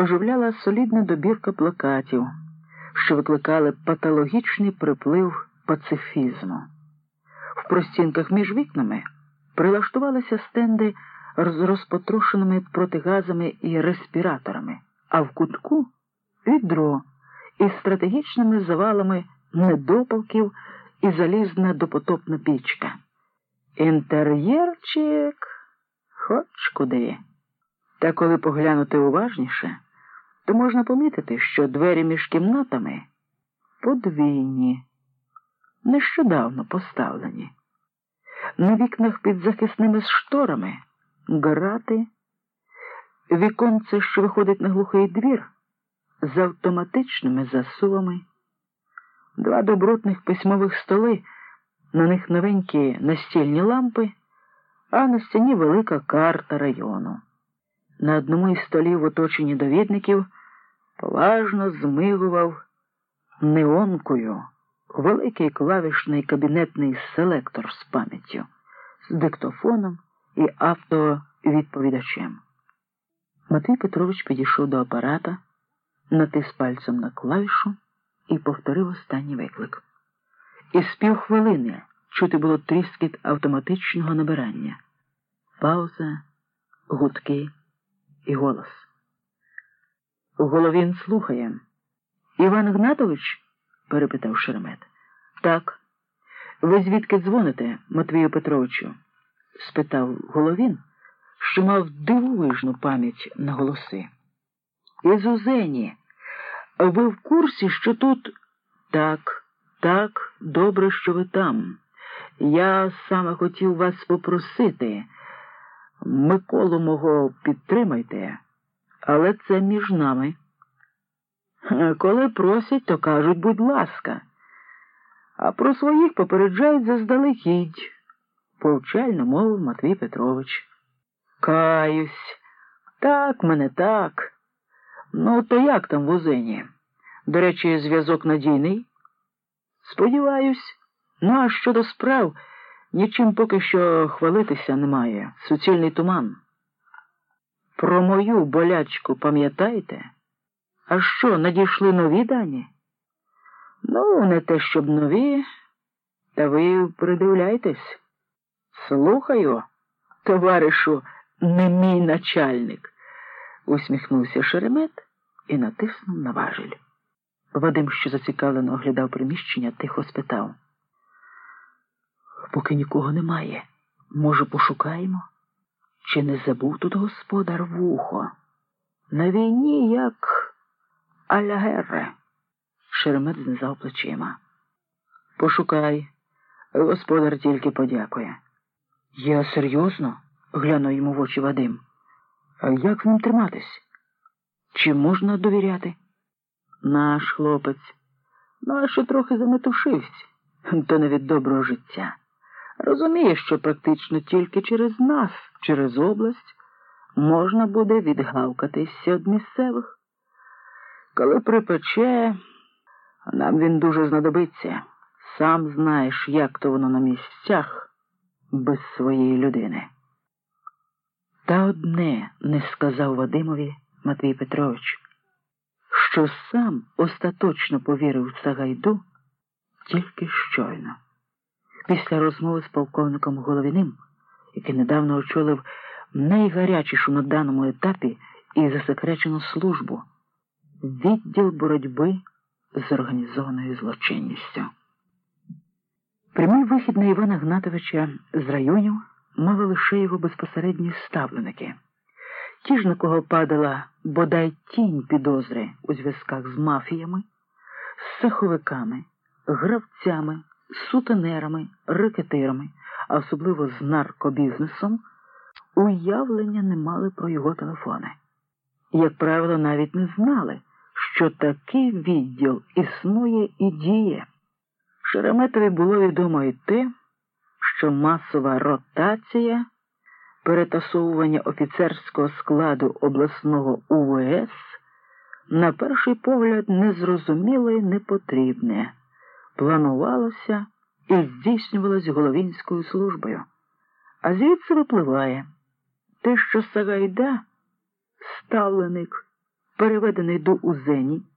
оживляла солідна добірка плакатів, що викликали патологічний приплив пацифізму. В простінках між вікнами прилаштувалися стенди з розпотрошеними протигазами і респіраторами, а в кутку відро із стратегічними завалами недопалків і залізна допотопна пічка. Інтер'єрчик хоч куди. Та коли поглянути уважніше, то можна помітити, що двері між кімнатами подвійні, нещодавно поставлені. На вікнах під захисними шторами грати, віконце, що виходить на глухий двір, з автоматичними засувами, два добротних письмових столи, на них новенькі настільні лампи, а на стіні велика карта району. На одному із столів, оточенні довідників, поважно змигував неонкою великий клавішний кабінетний селектор з пам'яттю, з диктофоном і автовідповідачем. Матвій Петрович підійшов до апарата, натис пальцем на клавішу і повторив останній виклик. Із півхвилини чути було тріскіт автоматичного набирання, пауза, гудки і голос. Головін слухає. Іван Гнатович? перепитав Шеремет. Так. Ви звідки дзвоните, Матвію Петровичу? спитав Головін, що мав дивовижну пам'ять на голоси. Із Узені. Ви в курсі, що тут так, так, добре, що ви там. Я саме хотів вас попросити. Миколу мого підтримайте, але це між нами. Коли просять, то кажуть, будь ласка, а про своїх попереджають заздалегідь, повчально мовив Матвій Петрович. Каюсь, так мене так. Ну, то як там в Узені? До речі, зв'язок надійний? Сподіваюсь, ну а щодо справ. Нічим поки що хвалитися немає. Суцільний туман. Про мою болячку пам'ятаєте? А що, надійшли нові дані? Ну, не те, щоб нові, та ви придивляйтесь. Слухаю, товаришу, не мій начальник, усміхнувся Шеремет і натиснув на важель. Вадим, що зацікавлено оглядав приміщення, тихо спитав поки нікого немає. Може, пошукаємо? Чи не забув тут господар вухо? На війні, як Алягерре. Шеремет знизав плечима. Пошукай. Господар тільки подякує. Я серйозно? глянув йому в очі Вадим. А як ним триматись? Чи можна довіряти? Наш хлопець. Ну, а що трохи заметушився, то не від доброго життя. Розуміє, що практично тільки через нас, через область, можна буде відгавкатися від місцевих. Коли припече, нам він дуже знадобиться. Сам знаєш, як то воно на місцях без своєї людини. Та одне не сказав Вадимові Матвій Петрович, що сам остаточно повірив в Сагайду тільки щойно. Після розмови з полковником Головіним, який недавно очолив найгарячішу на даному етапі і засекречену службу, відділ боротьби з організованою злочинністю. Прямий вихід на Івана Гнатовича з районів мали лише його безпосередні ставленики. Ті ж, на кого падала бодай тінь підозри у зв'язках з мафіями, з цеховиками, гравцями сутенерами, рекетирами, а особливо з наркобізнесом, уявлення не мали про його телефони. Як правило, навіть не знали, що такий відділ існує і діє. Шереметові було відомо і те, що масова ротація, перетасовування офіцерського складу обласного УВС на перший погляд незрозуміле і непотрібне планувалося і здійснювалось головінською службою. А звідси випливає те, що Сагайда ставленик переведений до Узені,